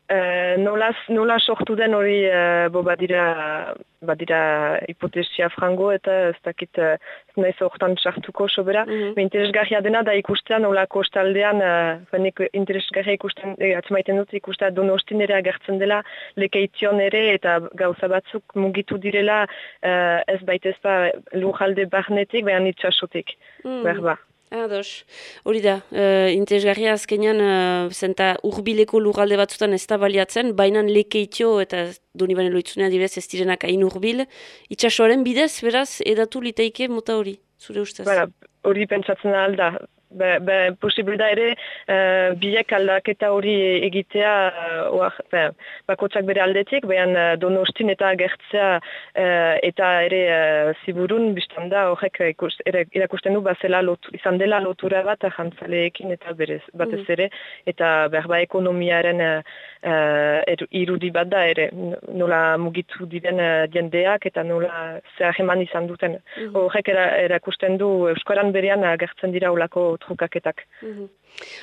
Uh, nolaz, nola sortu den hori uh, bo badira, badira hipotesia frango eta ez dakit uh, ez naiz hortan sartuko sobera. Mm interesgarria dena da ikustea nolako estaldean, uh, nik interesgarria ikusten, eh, atzmaiten dut ikustea donostin ere agertzen dela, lekeition ere eta gauza batzuk mugitu direla uh, ez baita ez ba lujalde barnetik, baina itxasotik, Mm. berba. Ados, hori da, uh, interesgarria azkenean, uh, zenta urbileko lurralde batzutan ez da baliatzen, baina lekeitio eta donibane loitzunea direz ez direnak hain urbil, itxasoaren bidez, beraz, edatu liteike mota hori, zure ustez. Bara, hori pentsatzen alda. Be, be, posible da ere, uh, biek aldaketa hori egitea, uh, oar, be, bakotsak bere aldetik, behan uh, donostin eta agertzea uh, eta ere uh, ziburun, biztan da, horrek ikus, ere, irakusten du, bazela lotu, izan dela lotura bat jantzaleekin eta berez, batez Mhm. ere, eta berba ekonomiaren uh, eru- irudi bat da ere, nola mugitu diren uh, jendeak eta nola zehar eman izan duten. Mhm. Horrek era, erakusten du Euskaran berean agertzen dira olako trukaketak. Mhm.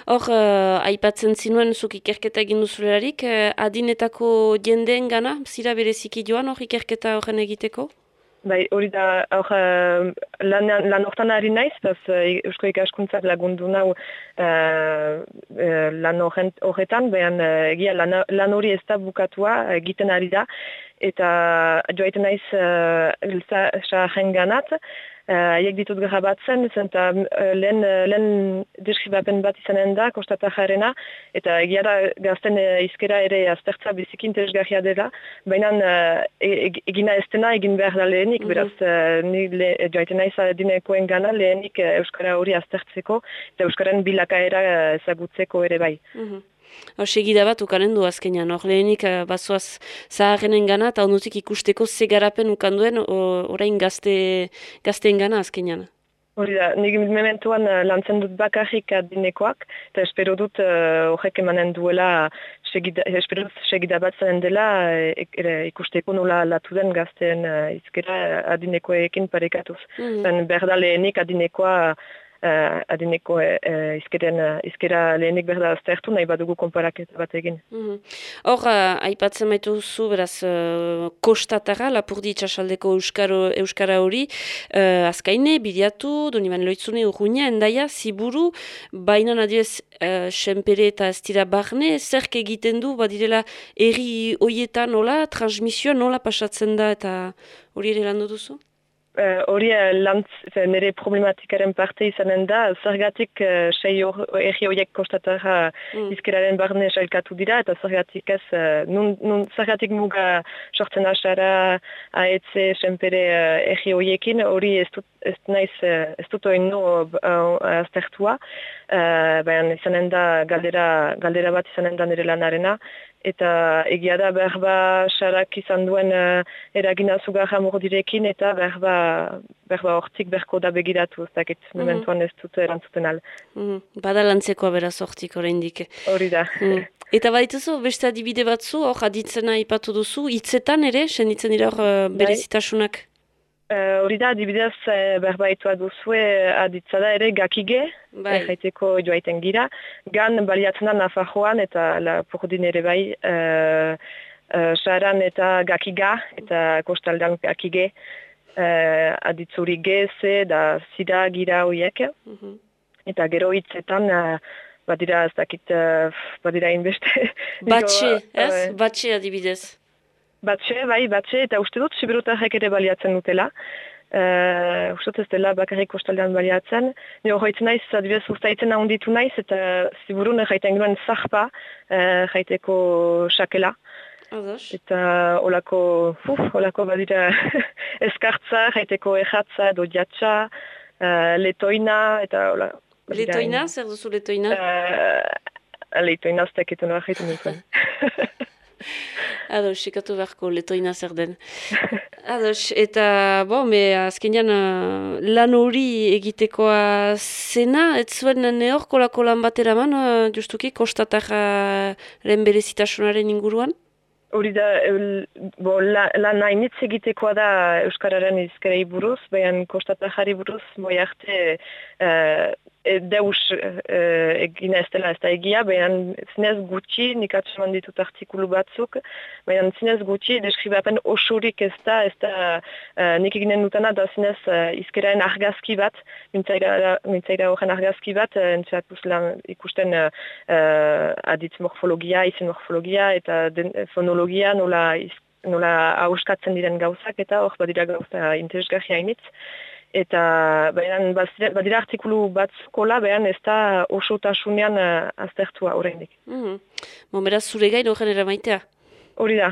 Hor, uh, aipatzen zinuen zuk ikerketa egin duzulerarik, uh, adinetako jendeen gana, zira bereziki joan hor ikerketa horren egiteko? Bai, hori da, hor, uh, lan, lan hortan ari naiz, bez, uh, Eusko ikaskuntzak lagundu nau uh, uh, lan horretan, behan uh, egia lan hori ez da bukatua egiten ari da, eta joaiten naiz uh, elza sahen ganat, uh, haiek ditut grabatzen, zenta uh, lehen, uh, lehen deskribapen bat izanen da, kostata jarrena, eta egia da gazten uh, izkera ere aztertza biziki interesgarria dela, baina uh, e- e- egina ez dena egin behar da lehenik, Mhm. beraz, uh, ni le, joaiten naiz dinekoen gana lehenik uh, Euskara hori aztertzeko, eta Euskaren bilakaera uh, ezagutzeko ere bai. Mhm. Hor, segida bat ukanen du azkenean, hor lehenik uh, bazoaz zaharrenen gana, eta ondutik ikusteko ze garapen ukanduen orain gazte, gazteen gana azkenean. Hori da, nik mementuan uh, lantzen dut bakarrik adinekoak, eta espero dut uh, horrek emanen duela, segida, espero dut segida bat zaren dela, uh, ere, ikusteko nola latu den gazten uh, izkera adinekoekin parekatuz. Mhm. Ben, berda lehenik adinekoa, uh, adineko uh, izkeren, uh, izkera lehenik berda aztertu, nahi badugu konparaketa bat egin. Mhm. Hor, uh, aipatzen baitu zu, beraz, uh, kostatara, lapurdi itxasaldeko euskaro, euskara hori, uh, azkaine, bidiatu, doniban loitzune, urruina, endaia, ziburu, baina adioez, uh, senpere eta ez dira barne, zerk egiten du, badirela, erri hoietan nola, transmisioa nola pasatzen da, eta hori ere landu duzu? Eh, hori uh, lantz, nire problematikaren parte izanen da, zergatik uh, sei erri horiek kostatara Mm. izkeraren barne sailkatu dira, eta zergatik ez, uh, nun, nun, zergatik muga sortzen asara, aetze, senpere uh, erri horiekin, hori ez dut, ez naiz, uh, ez dut oin no uh, aztertua, uh, baina izanen da galdera, galdera bat izanen da nire lanarena, eta egia da berba sarak izan duen uh, eragina zugarra mordirekin eta berba, berba hortik berko da begiratu, ez dakit, Mhm. mementuan ez dut erantzuten al. Mm, bada lantzekoa beraz hortik oraindik. Hori da. Mm. Eta badituzu, beste adibide batzu, hor aditzena ipatu duzu, hitzetan ere, senditzen dira hor uh, berezitasunak. Eh, Hori da, adibidez, eh, berbaitua duzue aditza da ere gakige, Bai. jaiteko joaiten gira. Gan baliatzen da Nafarroan eta Lapurdin ere bai, eh, eh, Saharan eta gakiga eta kostaldean gakige. Eh, aditzuri geze da zida gira horiek. Mhm. Eta gero hitzetan, eh, badira ez dakit, eh, badira inbeste. Batxe, ez? eh, Batxe adibidez. Batxe, bai, batxe, eta uste dut siberotarrek ere baliatzen dutela. Uh, uste dut ez dela bakarrik kostaldean baliatzen. Ni horretzen naiz, adibidez ustaitzen ahonditu naiz, eta ziburun jaiten genuen zarpa, uh, jaiteko sakela. Ados. Eta olako, uf, olako badira [LAUGHS] eskartza, jaiteko erratza edo jatsa, uh, letoina, eta hola. Letoina, zer duzu letoina? Uh, letoina ez dakitu nola jaiten. [LAUGHS] [LAUGHS] Ados, sekatu beharko letoina zer den. Ados, eta, bo, me, azkenean uh, lan hori egitekoa zena, ez zuen neorko lako lan bat eraman, uh, justuki, kostatarren berezitasunaren inguruan? Hori da, el, bo, la, hainitz egitekoa da Euskararen izkerei buruz, baina kostatajari buruz, moi arte uh, e, deus uh, egina ez dela ez da egia, baina zinez gutxi, nik atseman ditut artikulu batzuk, baina zinez gutxi, deskribapen osorik ez da, ez da uh, nik eginen dutena da zinez uh, izkeraren argazki bat, mintzaira horren argazki bat, uh, entzuatuz lan ikusten uh, aditz morfologia, izen morfologia, eta den, fonologia nola, iz, nola hauskatzen diren gauzak, eta hor badira gauza interesgarri hainitz. Eta bazira- badira artikulu batzukola, behan ez da osotasunean uh, aztertua oraindik. Mm Bo, beraz, zure gain horren eramaitea. Hori da.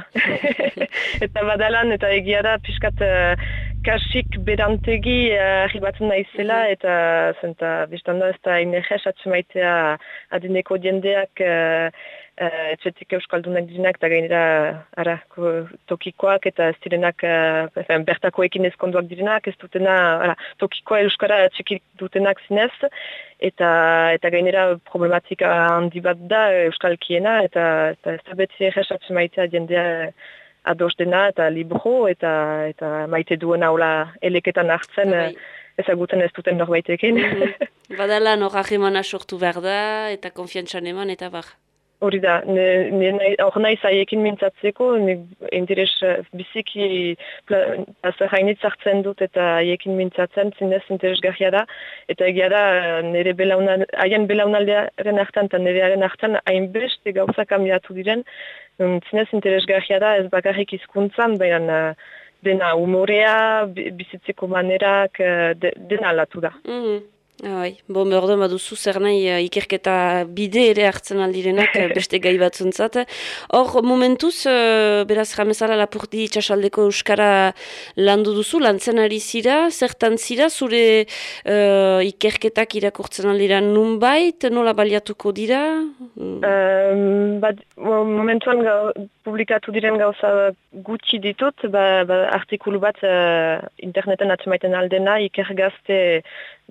[LAUGHS] eta badalan eta egia da pixkat uh, kasik berantegi uh, arribatzen naizela eta zenta biztan da ez da inerrez atzemaitea adineko jendeak uh, uh, etxetik euskaldunak direnak eta gainera ara, ko- tokikoak eta ez direnak uh, bertakoekin ezkonduak direnak ez dutena ara, tokikoa euskara txiki dutenak zinez eta eta gainera problematika handi bat da euskalkiena eta, eta ez da beti errez atzemaitea jendea ados dena eta libro eta eta maite duena hola eleketan hartzen Bai. eh, ezagutzen ez duten norbaitekin. Mhm. [LAUGHS] Badala nor ahemana sortu behar da, eta konfiantzan eman, eta bar. Hori da, ne- ne hor nahi zaiekin mintzatzeko, ne- interes eh, biziki hainitz hartzen dut eta haiekin mintzatzen zinez interesgarria da. Eta egia da, eh, nire belaunal, haien belaunaldearen hartan eta nirearen hartan hainbeste gauza kambiatu diren, mm, zinez interesgarria da ez bakarrik hizkuntzan, baina eh, dena humorea, bi- bizitzeko manerak, de- dena alatu da. Mhm. Bai, bon, behar baduzu zer nahi eh, ikerketa bide ere hartzen aldirenak eh, beste gai batzuntzat. Hor, momentuz, eh, beraz jamezala lapurdi itxasaldeko euskara landu duzu, lantzen ari zira, zertan zira, zure eh, ikerketak irakurtzen aldira nunbait, nola baliatuko dira? Um, bat, mo- momentuan gau, publikatu diren gauza gutxi ditut, ba, ba, artikulu bat uh, interneten atzemaiten aldena, ikergazte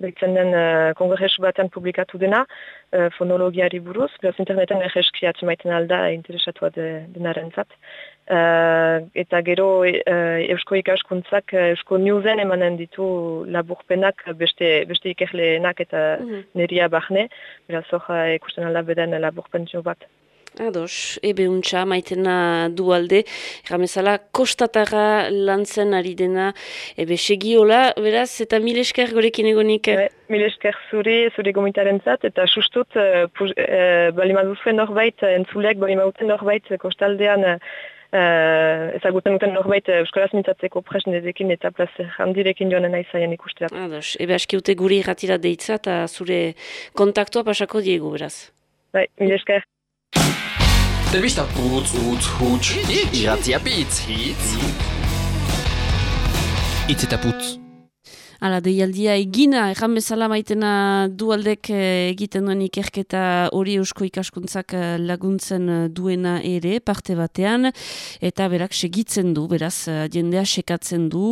behitzen den uh, kongresu batean publikatu dena, uh, fonologiari buruz, beraz interneten egeski atzemaiten alda interesatua de, denaren zat. Uh, eta gero uh, Eusko ikaskuntzak Eusko Newsen emanen ditu laburpenak beste, beste ikerleenak eta Mhm. neria bahne, beraz hor uh, ikusten alda beden laburpentsio bat. Ados, ebe untxa, maitena dualde, erramezala, kostatara lantzen ari dena, ebe segiola, beraz, eta mil esker gorekin egonik. Bai, Mil esker zuri, zuri gomitaren zat, eta sustut, uh, puz, uh, balima duzuen norbait, uh, entzuleak balima duten norbait, kostaldean, uh, ezagutzen duten norbait, Euskaraz mintzatzeko presnedekin eta plazer handirekin joanen nahi zaien ikustea. Ados, ebe askiute guri irratira deitza eta zure kontaktua pasako diegu, beraz. Bai, mil esker. Telebista putz, utz, huts, iratzia pitz, hitz. Itz eta putz. Hala, deialdia egina, erran bezala maitena dualdek egiten duen ikerketa hori eusko ikaskuntzak eh, laguntzen eh, duena ere, parte batean, eta berak segitzen du, beraz, eh, jendea sekatzen du,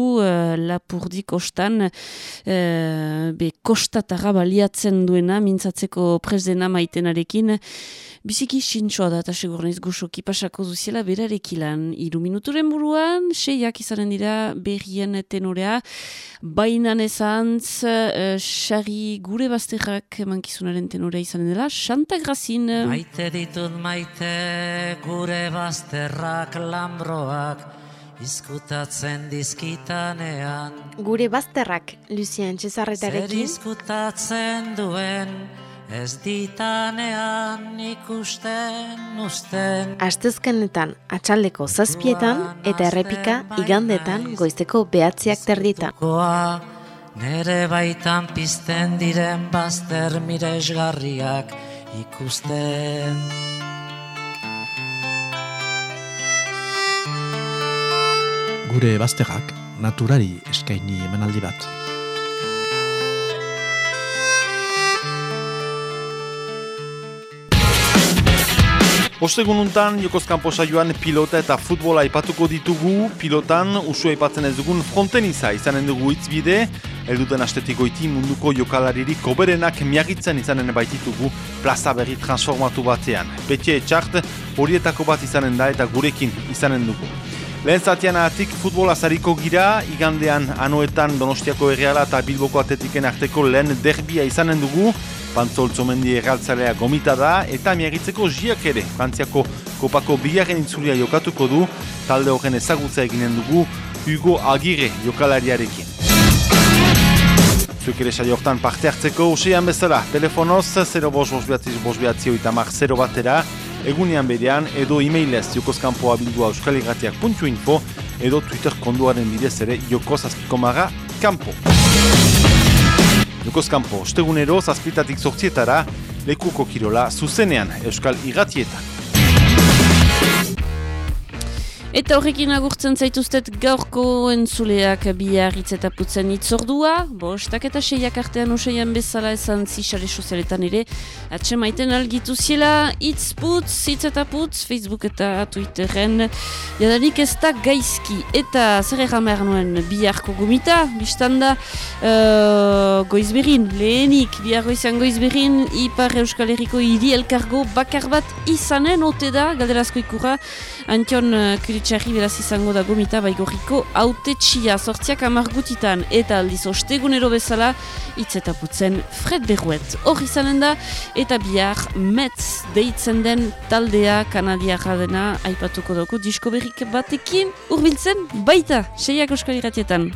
lapurdi kostan, eh, be kostatara baliatzen duena, mintzatzeko presdena maitenarekin, biziki sintsoa da eta segurnaiz goxoki pasako duziela berarekilan. Iru minuturen buruan, seiak izanen dira berrien tenorea, bainan ezantz, uh, xari gure bazterrak mankizunaren tenorea izanen dela, Santa Grazin. Maite ditut maite gure bazterrak lambroak izkutatzen dizkitanean Gure bazterrak, Lucien Zer Cesarretarekin. izkutatzen duen ez ditanean ikusten usten Astezkenetan atxaldeko zazpietan eta errepika igandetan goizteko behatziak terditan. Goa, nere baitan pizten diren bazter miresgarriak ikusten Gure bazterrak naturari eskaini emanaldi bat. Ostegun untan, Jokozkampo saioan pilota eta futbola aipatuko ditugu, pilotan usua aipatzen ez dugun fronten iza, izanen dugu itzbide, elduten astetikoiti munduko jokalaririk koberenak miagitzen izanen baititugu plaza berri transformatu batean. Betie etxart horietako bat izanen da eta gurekin izanen dugu. Lehen zatian ahatik futbola zariko gira, igandean anoetan Donostiako erreala eta Bilboko atletiken arteko lehen derbia izanen dugu, Pantzoltzomendi erraltzalea gomita da, eta miagitzeko jiak ere, Frantziako kopako bigarren itzulia jokatuko du, talde horren ezagutza eginen dugu, Hugo Agirre jokalariarekin. Zuek ere saiortan parte hartzeko usean bezala, telefonoz 0 bos bos behatzi bos behatzi oita mar 0 batera, egunean berean edo e-mailez jokozkampoa bildua euskaligatiak.info edo Twitter konduaren bidez ere jokoz azpikomara kampo. Jokoz kampo, ostegunero zazpitatik sortzietara, lekuko kirola zuzenean euskal iratietan. Eta horrekin agurtzen zaituztet gaurko entzuleak bihar hitz eta putzen itzordua, bostak eta seiak artean usaian bezala esan zisare sozialetan ere, atxe maiten algitu ziela, hitz putz, hitz eta putz, Facebook eta Twitteren, jadanik ez da gaizki, eta zer erran behar nuen biharko gomita, biztanda uh, goizberin, lehenik, bihar goizan goizberin, Ipar Euskal Herriko hiri elkargo bakar bat izanen, ote da, galderazko ikura, Antion uh, Kuritxarri beraz izango da gomita baigorriko haute txia sortziak amargutitan eta aldiz ostegunero bezala hitz eta putzen Fred Berruet. Hor izanen da eta bihar Metz deitzen den taldea kanadiarra dena aipatuko dugu disko berrik batekin urbiltzen baita seiak euskal irratietan.